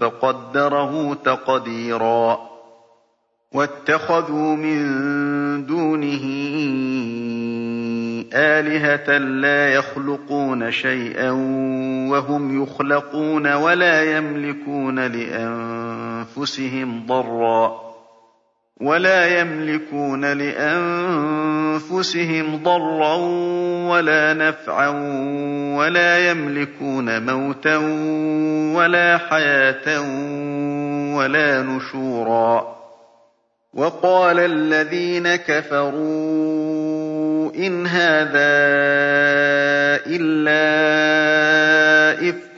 فقدره تقديرا. واتخذوا من دونه آلهة لا يخلقون شيئا وهم يخلقون ولا يملكون لأنفسهم ضرًّا. ولا يملكون لأنفسهم ضرا ولا نفعا ولا يملكون موتا ولا حياة ولا نشورا. وقال الذين كفروا إن هذا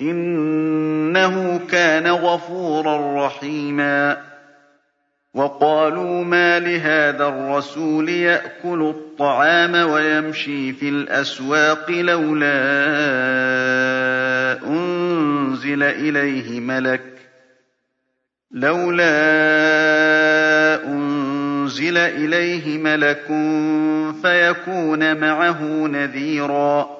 إنه كان غفورا رحيما. وقالوا ما لهذا الرسول يأكل الطعام ويمشي في الأسواق لولا أنزل إليه ملك لولا أنزل إليه ملك فيكون معه نذيرا.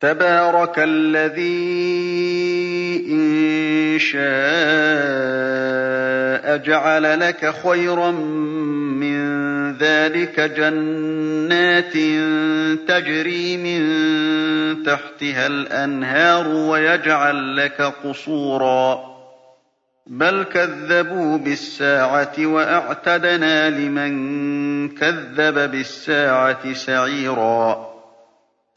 تبارك الذي إن شاء جعل لك خيرا من ذلك جنات تجري من تحتها الأنهار ويجعل لك قصورا. بل كذبوا بالساعة وأعتدنا لمن كذب بالساعة سعيرا.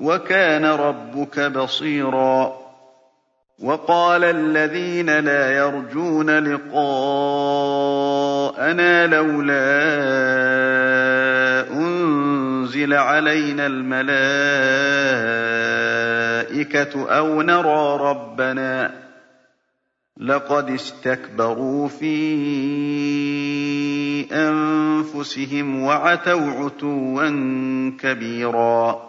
وَكَانَ رَبُّكَ بَصِيرًا. وَقَالَ الَّذِينَ لَا يَرْجُونَ لِقَاءَنَا لَوْلَا أُنزِلَ عَلَيْنَا الْمَلَائِكَةُ أَوْ نَرَىٰ رَبَّنَا ۗ لَقَدِ اسْتَكْبَرُوا فِي أَنفُسِهِمْ وَعَتَوْا عُتُوًّا كَبِيرًا.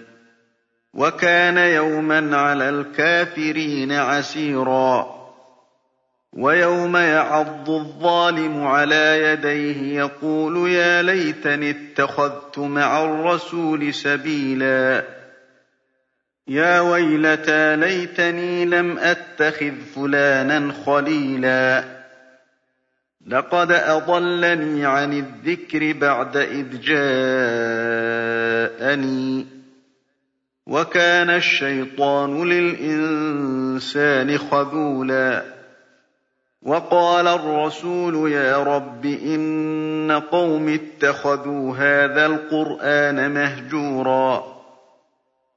وَكَانَ يَوْمًا عَلَى الْكَافِرِينَ عَسِيرًا. وَيَوْمَ يَعَضُّ الظَّالِمُ عَلَىٰ يَدَيْهِ يَقُولُ يَا لَيْتَنِي اتَّخَذْتُ مَعَ الرَّسُولِ سَبِيلًا. يَا وَيْلَتَىٰ لَيْتَنِي لَمْ أَتَّخِذْ فُلَانًا خَلِيلًا. لَّقَدْ أَضَلَّنِي عَنِ الذِّكْرِ بَعْدَ إِذْ جَاءَنِي. وَكَانَ الشَّيْطَانُ لِلْإِنسَانِ خَذُولًا. وَقَالَ الرَّسُولُ يَا رَبِّ إِنَّ قَوْمِي اتَّخَذُوا هَٰذَا الْقُرْآنَ مَهْجُورًا.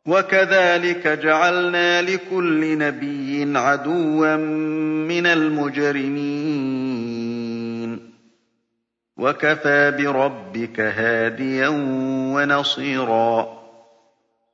وَكَذَٰلِكَ جَعَلْنَا لِكُلِّ نَبِيٍّ عَدُوًّا مِّنَ الْمُجْرِمِينَ. وَكَفَىٰ بِرَبِّكَ هَادِيًا وَنَصِيرًا.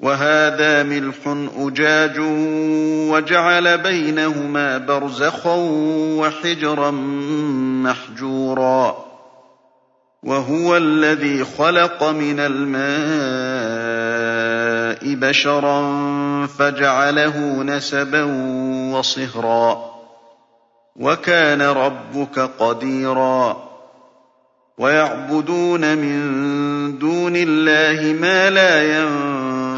وهذا ملح أجاج وجعل بينهما برزخا وحجرا محجورا وهو الذي خلق من الماء بشرا فجعله نسبا وصهرا وكان ربك قديرا ويعبدون من دون الله ما لا ينفع